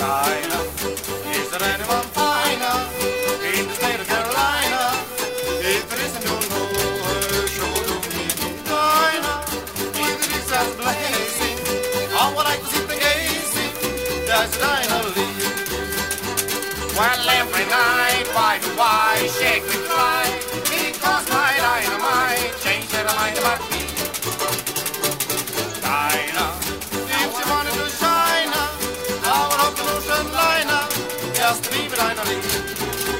Dinah, is there anyone finer in the state of Carolina? If it isn't, you'll know her, sure to me. Dinah, if it is as blazing, oh, I would like to see the gazing. That's Dinah Lee. Well, every night, why do I shake and das Leben einer it.